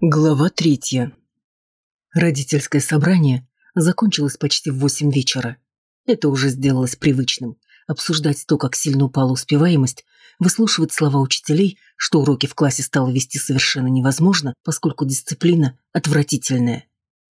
Глава третья. Родительское собрание закончилось почти в восемь вечера. Это уже сделалось привычным. Обсуждать то, как сильно упала успеваемость, выслушивать слова учителей, что уроки в классе стало вести совершенно невозможно, поскольку дисциплина отвратительная.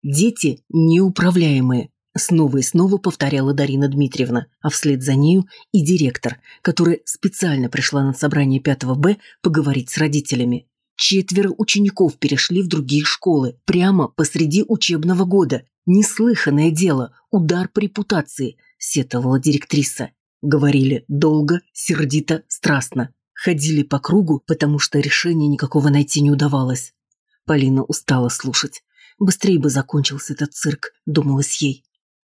Дети неуправляемые, снова и снова повторяла Дарина Дмитриевна, а вслед за нею и директор, которая специально пришла на собрание 5 Б поговорить с родителями. Четверо учеников перешли в другие школы прямо посреди учебного года. Неслыханное дело, удар по репутации, сетовала директриса. Говорили долго, сердито, страстно. Ходили по кругу, потому что решения никакого найти не удавалось. Полина устала слушать. Быстрее бы закончился этот цирк, думалось ей.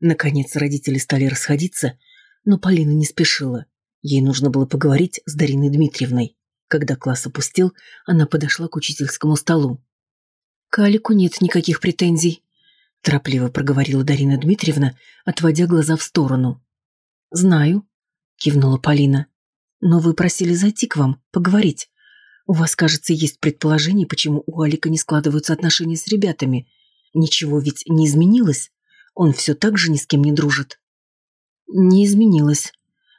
Наконец родители стали расходиться, но Полина не спешила. Ей нужно было поговорить с Дариной Дмитриевной. Когда класс опустил, она подошла к учительскому столу. «К Алику нет никаких претензий», – торопливо проговорила Дарина Дмитриевна, отводя глаза в сторону. «Знаю», – кивнула Полина. «Но вы просили зайти к вам, поговорить. У вас, кажется, есть предположение, почему у Алика не складываются отношения с ребятами. Ничего ведь не изменилось? Он все так же ни с кем не дружит?» «Не изменилось»,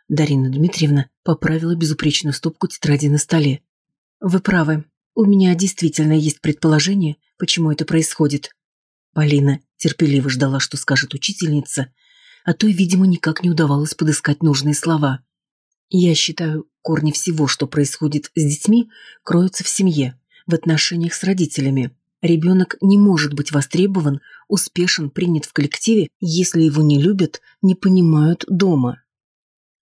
Дарина Дмитриевна поправила безупречную стопку тетради на столе. «Вы правы. У меня действительно есть предположение, почему это происходит». Полина терпеливо ждала, что скажет учительница, а то, видимо, никак не удавалось подыскать нужные слова. «Я считаю, корни всего, что происходит с детьми, кроются в семье, в отношениях с родителями. Ребенок не может быть востребован, успешен, принят в коллективе, если его не любят, не понимают дома».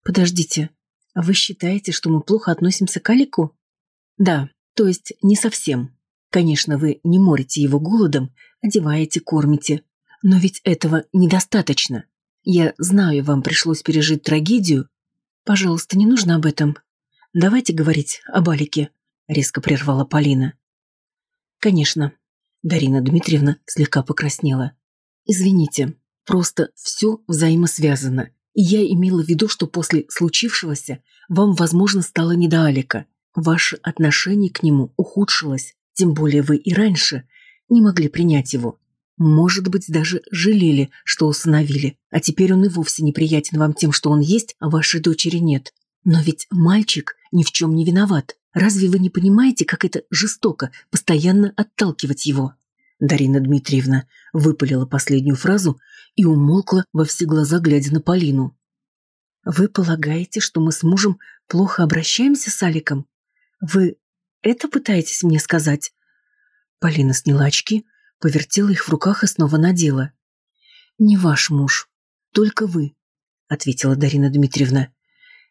«Подождите, а вы считаете, что мы плохо относимся к Алику?» «Да, то есть не совсем. Конечно, вы не морите его голодом, одеваете, кормите. Но ведь этого недостаточно. Я знаю, вам пришлось пережить трагедию. Пожалуйста, не нужно об этом. Давайте говорить об Алике», — резко прервала Полина. «Конечно». Дарина Дмитриевна слегка покраснела. «Извините, просто все взаимосвязано. Я имела в виду, что после случившегося вам, возможно, стало не до Алика. Ваше отношение к нему ухудшилось, тем более вы и раньше не могли принять его. Может быть, даже жалели, что усыновили, а теперь он и вовсе неприятен вам тем, что он есть, а вашей дочери нет. Но ведь мальчик ни в чем не виноват. Разве вы не понимаете, как это жестоко постоянно отталкивать его?» Дарина Дмитриевна выпалила последнюю фразу и умолкла во все глаза, глядя на Полину. «Вы полагаете, что мы с мужем плохо обращаемся с Аликом? Вы это пытаетесь мне сказать?» Полина сняла очки, повертела их в руках и снова надела. «Не ваш муж, только вы», — ответила Дарина Дмитриевна.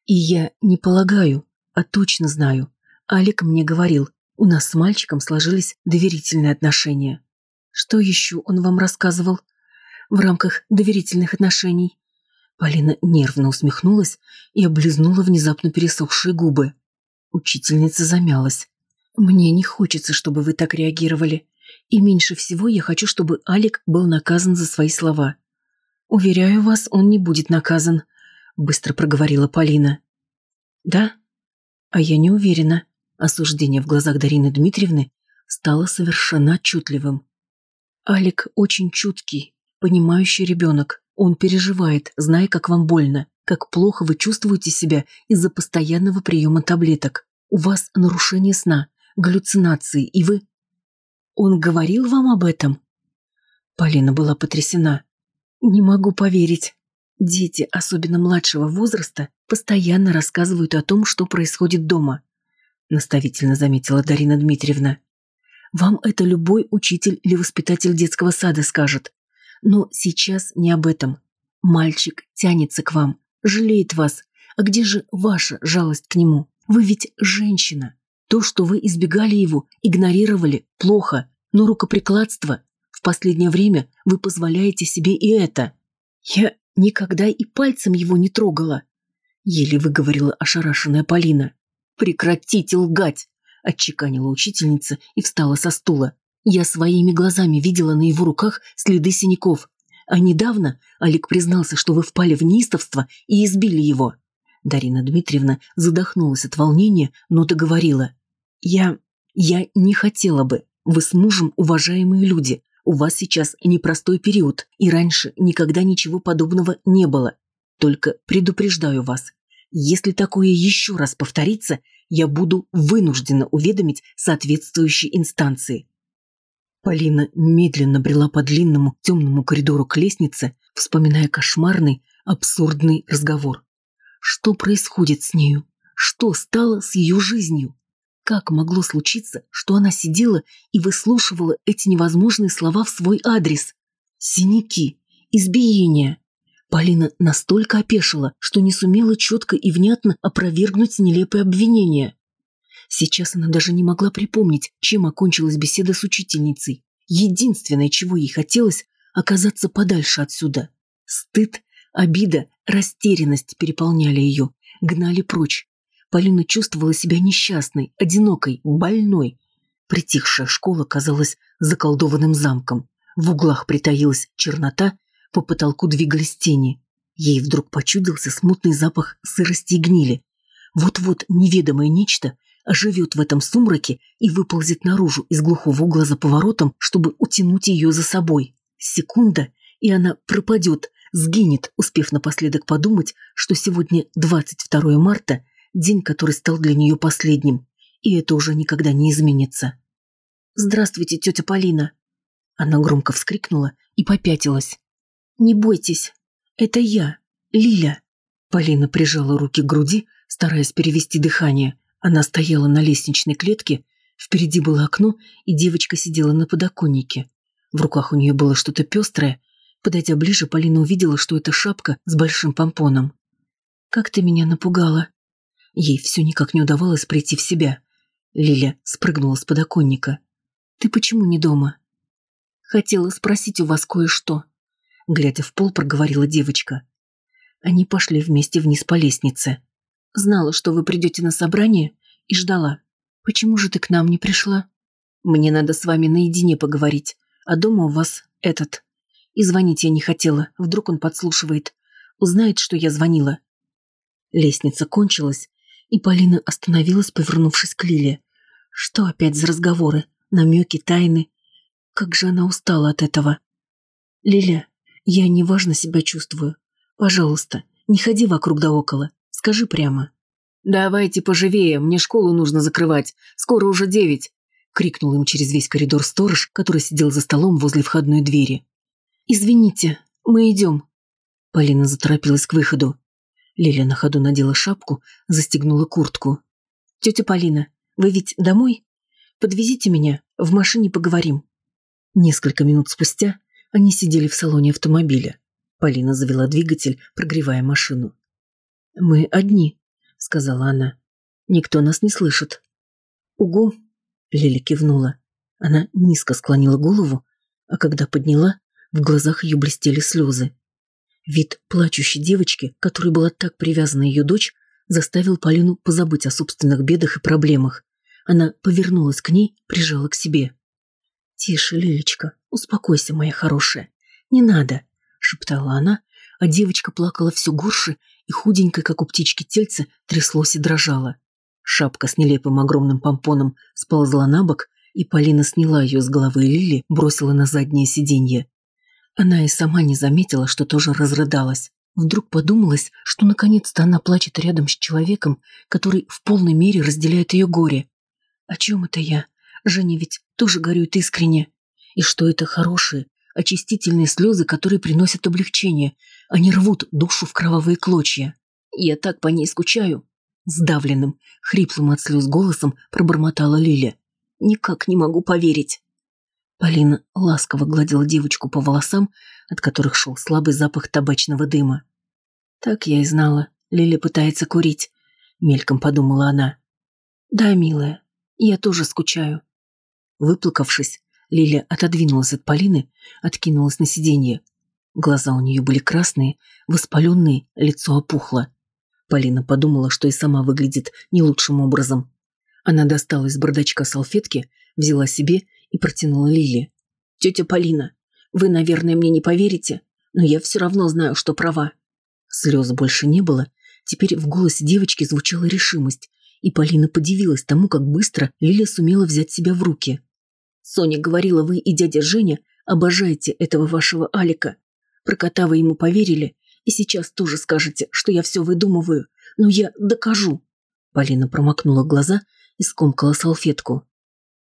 «И я не полагаю, а точно знаю. Алик мне говорил, у нас с мальчиком сложились доверительные отношения. Что еще он вам рассказывал?» в рамках доверительных отношений. Полина нервно усмехнулась и облизнула внезапно пересохшие губы. Учительница замялась. «Мне не хочется, чтобы вы так реагировали. И меньше всего я хочу, чтобы Алик был наказан за свои слова. Уверяю вас, он не будет наказан», — быстро проговорила Полина. «Да? А я не уверена». Осуждение в глазах Дарины Дмитриевны стало совершенно отчетливым. Алик очень чуткий, понимающий ребенок. Он переживает, зная, как вам больно, как плохо вы чувствуете себя из-за постоянного приема таблеток. У вас нарушение сна, галлюцинации, и вы... Он говорил вам об этом? Полина была потрясена. Не могу поверить. Дети, особенно младшего возраста, постоянно рассказывают о том, что происходит дома. Наставительно заметила Дарина Дмитриевна. Вам это любой учитель или воспитатель детского сада скажет. Но сейчас не об этом. Мальчик тянется к вам, жалеет вас. А где же ваша жалость к нему? Вы ведь женщина. То, что вы избегали его, игнорировали, плохо. Но рукоприкладство в последнее время вы позволяете себе и это. Я никогда и пальцем его не трогала. Еле выговорила ошарашенная Полина. «Прекратите лгать!» – отчеканила учительница и встала со стула. Я своими глазами видела на его руках следы синяков. А недавно Олег признался, что вы впали в неистовство и избили его. Дарина Дмитриевна задохнулась от волнения, но договорила. «Я... я не хотела бы. Вы с мужем уважаемые люди. У вас сейчас непростой период, и раньше никогда ничего подобного не было. Только предупреждаю вас, если такое еще раз повторится, я буду вынуждена уведомить соответствующие инстанции. Полина медленно брела по длинному темному коридору к лестнице, вспоминая кошмарный, абсурдный разговор. Что происходит с нею? Что стало с ее жизнью? Как могло случиться, что она сидела и выслушивала эти невозможные слова в свой адрес? Синяки, избиения. Полина настолько опешила, что не сумела четко и внятно опровергнуть нелепые обвинения. Сейчас она даже не могла припомнить, чем окончилась беседа с учительницей. Единственное, чего ей хотелось, оказаться подальше отсюда. Стыд, обида, растерянность переполняли ее, гнали прочь. Полина чувствовала себя несчастной, одинокой, больной. Притихшая школа казалась заколдованным замком. В углах притаилась чернота, по потолку двигались тени. Ей вдруг почудился смутный запах сырости и гнили. Вот-вот неведомое нечто оживет в этом сумраке и выползет наружу из глухого угла за поворотом, чтобы утянуть ее за собой. Секунда, и она пропадет, сгинет, успев напоследок подумать, что сегодня 22 марта, день, который стал для нее последним, и это уже никогда не изменится. «Здравствуйте, тетя Полина!» Она громко вскрикнула и попятилась. «Не бойтесь, это я, Лиля!» Полина прижала руки к груди, стараясь перевести дыхание. Она стояла на лестничной клетке, впереди было окно, и девочка сидела на подоконнике. В руках у нее было что-то пестрое. Подойдя ближе, Полина увидела, что это шапка с большим помпоном. «Как ты меня напугала!» Ей все никак не удавалось прийти в себя. Лиля спрыгнула с подоконника. «Ты почему не дома?» «Хотела спросить у вас кое-что», — глядя в пол, проговорила девочка. Они пошли вместе вниз по лестнице. Знала, что вы придете на собрание, и ждала. Почему же ты к нам не пришла? Мне надо с вами наедине поговорить, а дома у вас этот. И звонить я не хотела, вдруг он подслушивает. Узнает, что я звонила. Лестница кончилась, и Полина остановилась, повернувшись к Лиле. Что опять за разговоры, намеки, тайны? Как же она устала от этого. Лиля, я неважно себя чувствую. Пожалуйста, не ходи вокруг да около. Скажи прямо». «Давайте поживее, мне школу нужно закрывать. Скоро уже девять!» — крикнул им через весь коридор сторож, который сидел за столом возле входной двери. «Извините, мы идем». Полина заторопилась к выходу. Лиля на ходу надела шапку, застегнула куртку. «Тетя Полина, вы ведь домой? Подвезите меня, в машине поговорим». Несколько минут спустя они сидели в салоне автомобиля. Полина завела двигатель, прогревая машину. «Мы одни», — сказала она. «Никто нас не слышит». «Угу», — Лили кивнула. Она низко склонила голову, а когда подняла, в глазах ее блестели слезы. Вид плачущей девочки, которой была так привязана ее дочь, заставил Полину позабыть о собственных бедах и проблемах. Она повернулась к ней, прижала к себе. «Тише, Лилечка, успокойся, моя хорошая. Не надо», — шептала она, а девочка плакала все горше и худенькое, как у птички тельце, тряслось и дрожало. Шапка с нелепым огромным помпоном сползла на бок, и Полина сняла ее с головы Лили, бросила на заднее сиденье. Она и сама не заметила, что тоже разрыдалась. Вдруг подумалось, что наконец-то она плачет рядом с человеком, который в полной мере разделяет ее горе. О чем это я? Женя ведь тоже горюет искренне. И что это хорошие, очистительные слезы, которые приносят облегчение, они рвут душу в кровавые клочья. Я так по ней скучаю. Сдавленным, хриплым от слез голосом пробормотала Лиля. Никак не могу поверить. Полина ласково гладила девочку по волосам, от которых шел слабый запах табачного дыма. Так я и знала. Лиля пытается курить. Мельком подумала она. Да, милая, я тоже скучаю. Выплакавшись, Лиля отодвинулась от Полины, откинулась на сиденье. Глаза у нее были красные, воспаленные, лицо опухло. Полина подумала, что и сама выглядит не лучшим образом. Она достала из бардачка салфетки, взяла себе и протянула Лиле. «Тетя Полина, вы, наверное, мне не поверите, но я все равно знаю, что права». Слез больше не было, теперь в голосе девочки звучала решимость, и Полина подивилась тому, как быстро Лиля сумела взять себя в руки. Соня говорила, вы и дядя Женя обожаете этого вашего Алика. Про кота вы ему поверили, и сейчас тоже скажете, что я все выдумываю. Но я докажу. Полина промокнула глаза и скомкала салфетку.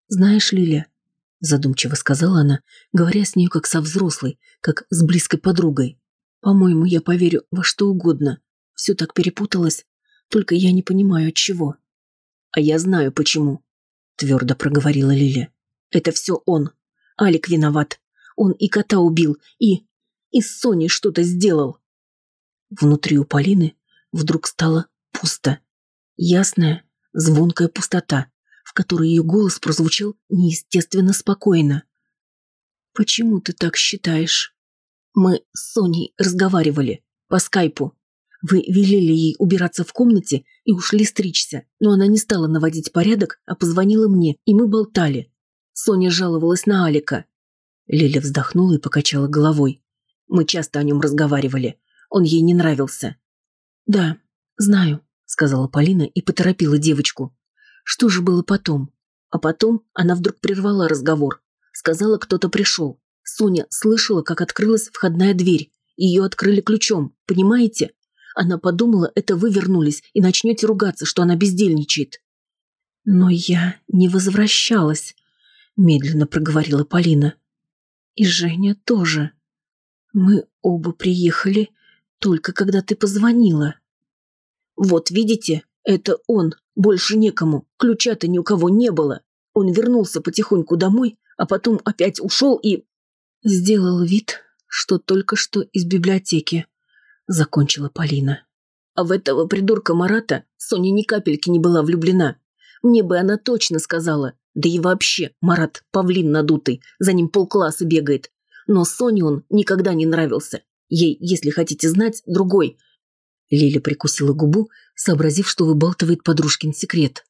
«Знаешь, Лиля», – задумчиво сказала она, говоря с нею как со взрослой, как с близкой подругой. «По-моему, я поверю во что угодно. Все так перепуталось, только я не понимаю, от чего». «А я знаю, почему», – твердо проговорила Лиля. «Это все он. Алик виноват. Он и кота убил, и... и с Соней что-то сделал». Внутри у Полины вдруг стало пусто. Ясная, звонкая пустота, в которой ее голос прозвучал неестественно спокойно. «Почему ты так считаешь?» «Мы с Соней разговаривали по скайпу. Вы велели ей убираться в комнате и ушли стричься, но она не стала наводить порядок, а позвонила мне, и мы болтали. Соня жаловалась на Алика». Лиля вздохнула и покачала головой. «Мы часто о нем разговаривали. Он ей не нравился». «Да, знаю», — сказала Полина и поторопила девочку. Что же было потом? А потом она вдруг прервала разговор. Сказала, кто-то пришел. Соня слышала, как открылась входная дверь. Ее открыли ключом, понимаете? Она подумала, это вы вернулись и начнете ругаться, что она бездельничает. «Но я не возвращалась», — медленно проговорила Полина. «И Женя тоже. Мы оба приехали только когда ты позвонила». «Вот видите, это он, больше некому, ключа-то ни у кого не было. Он вернулся потихоньку домой, а потом опять ушел и... Сделал вид, что только что из библиотеки. Закончила Полина. А в этого придурка Марата Соня ни капельки не была влюблена. Мне бы она точно сказала. Да и вообще, Марат – павлин надутый, за ним полкласса бегает. Но Соне он никогда не нравился. Ей, если хотите знать, другой – Лиля прикусила губу, сообразив, что выбалтывает подружкин секрет.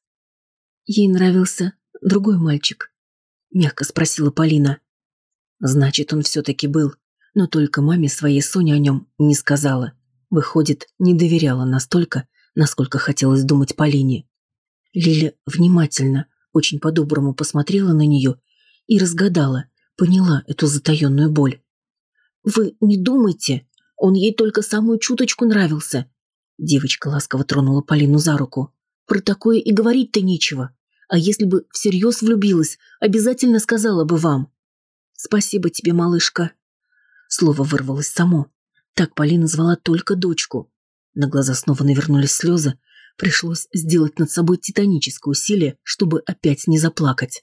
Ей нравился другой мальчик. Мягко спросила Полина. Значит, он все-таки был, но только маме своей Соне о нем не сказала. Выходит, не доверяла настолько, насколько хотелось думать Полине. Лиля внимательно, очень по-доброму посмотрела на нее и разгадала, поняла эту затаенную боль. «Вы не думайте, он ей только самую чуточку нравился. Девочка ласково тронула Полину за руку. Про такое и говорить-то нечего. А если бы всерьез влюбилась, обязательно сказала бы вам. Спасибо тебе, малышка. Слово вырвалось само. Так Полина звала только дочку. На глаза снова навернулись слезы. Пришлось сделать над собой титаническое усилие, чтобы опять не заплакать.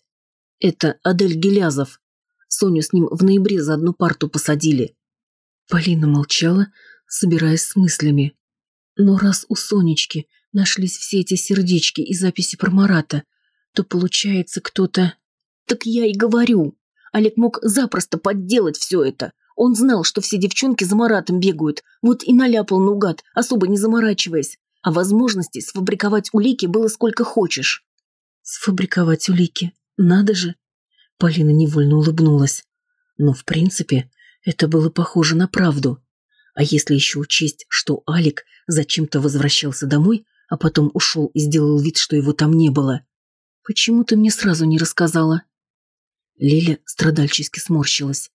Это Адель Гелязов. Соню с ним в ноябре за одну парту посадили. Полина молчала, собираясь с мыслями. Но раз у Сонечки нашлись все эти сердечки и записи про Марата, то получается кто-то... Так я и говорю. Олег мог запросто подделать все это. Он знал, что все девчонки за Маратом бегают, вот и наляпал наугад, особо не заморачиваясь. А возможностей сфабриковать улики было сколько хочешь. Сфабриковать улики? Надо же. Полина невольно улыбнулась. Но, в принципе, это было похоже на правду. А если еще учесть, что Алик зачем-то возвращался домой, а потом ушел и сделал вид, что его там не было. Почему ты мне сразу не рассказала? Лиля страдальчески сморщилась.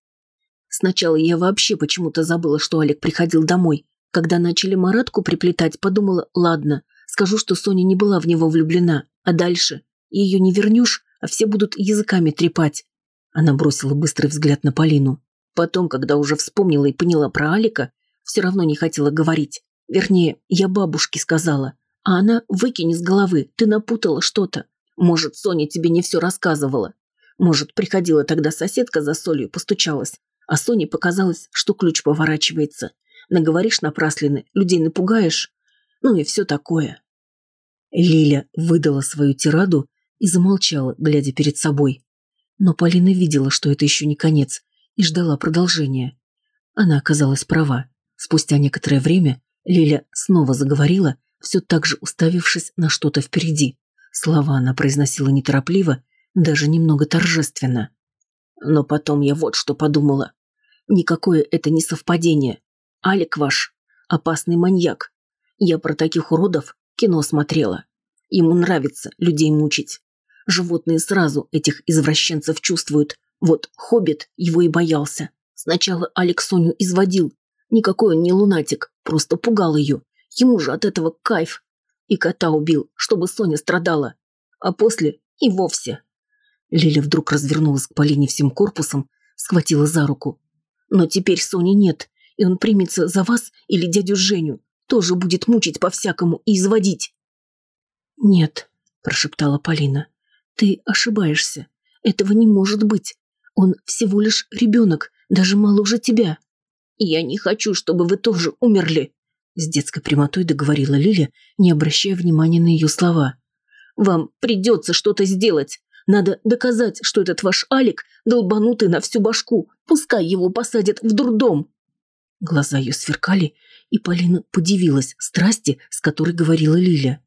Сначала я вообще почему-то забыла, что Алик приходил домой. Когда начали Маратку приплетать, подумала, ладно, скажу, что Соня не была в него влюблена. А дальше? Ее не вернешь, а все будут языками трепать. Она бросила быстрый взгляд на Полину. Потом, когда уже вспомнила и поняла про Алика, все равно не хотела говорить. Вернее, я бабушке сказала. А она выкини с головы, ты напутала что-то. Может, Соня тебе не все рассказывала. Может, приходила тогда соседка за солью, постучалась. А Соне показалось, что ключ поворачивается. Наговоришь напраслины, людей напугаешь. Ну и все такое. Лиля выдала свою тираду и замолчала, глядя перед собой. Но Полина видела, что это еще не конец, и ждала продолжения. Она оказалась права. Спустя некоторое время Лиля снова заговорила, все так же уставившись на что-то впереди. Слова она произносила неторопливо, даже немного торжественно. Но потом я вот что подумала. Никакое это не совпадение. Алик ваш – опасный маньяк. Я про таких уродов кино смотрела. Ему нравится людей мучить. Животные сразу этих извращенцев чувствуют. Вот Хоббит его и боялся. Сначала Алекс Соню изводил. Никакой он не лунатик, просто пугал ее. Ему же от этого кайф. И кота убил, чтобы Соня страдала. А после и вовсе. Лиля вдруг развернулась к Полине всем корпусом, схватила за руку. «Но теперь Сони нет, и он примется за вас или дядю Женю. Тоже будет мучить по-всякому и изводить». «Нет», – прошептала Полина, – «ты ошибаешься. Этого не может быть. Он всего лишь ребенок, даже моложе тебя». «Я не хочу, чтобы вы тоже умерли», – с детской прямотой договорила Лиля, не обращая внимания на ее слова. «Вам придется что-то сделать. Надо доказать, что этот ваш Алик долбанутый на всю башку. Пускай его посадят в дурдом». Глаза ее сверкали, и Полина подивилась страсти, с которой говорила Лиля.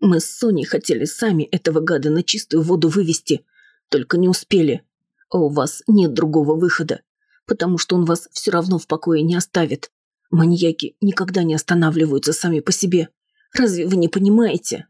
«Мы с Соней хотели сами этого гада на чистую воду вывести, только не успели. А у вас нет другого выхода, потому что он вас все равно в покое не оставит. Маньяки никогда не останавливаются сами по себе. Разве вы не понимаете?»